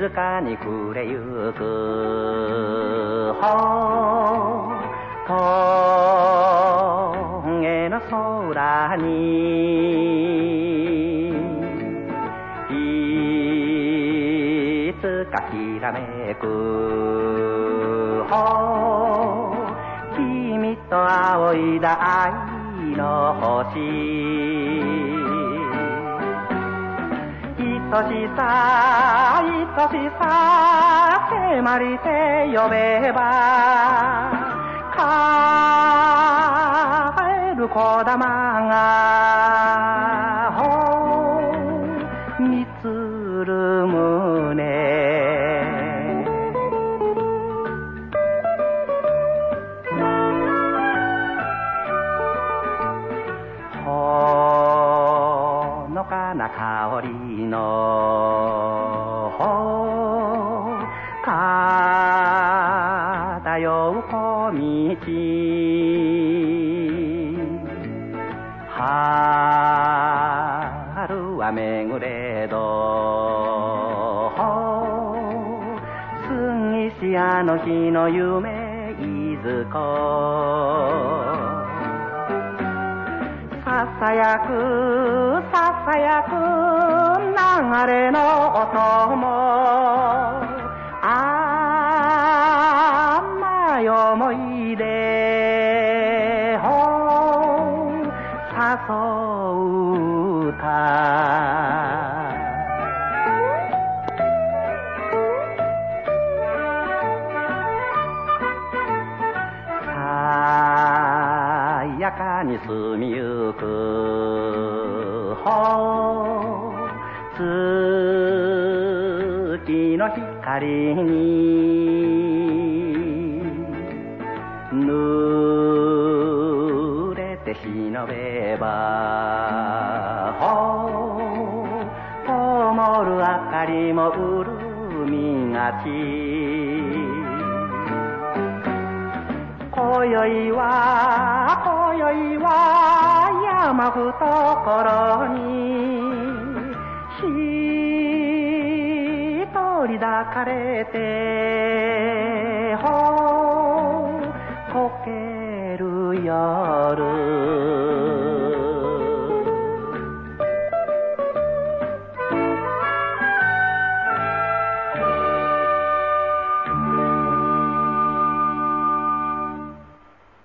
静かに暮れゆく。ほ峠の空に。いつかきらめく。ほ君と仰いだ愛の星。愛しさ愛しさ迫りて呼べば帰る子玉がほみつる胸ほのかな香りの春はめぐれど過ぎしあの日の夢いずこ。ささやくささやく流れの音も。思い出を誘う歌やかに澄みゆくほ月の光にばほ灯る明かりも潤みがち。今宵は今宵は山ふところに一人抱かれてほ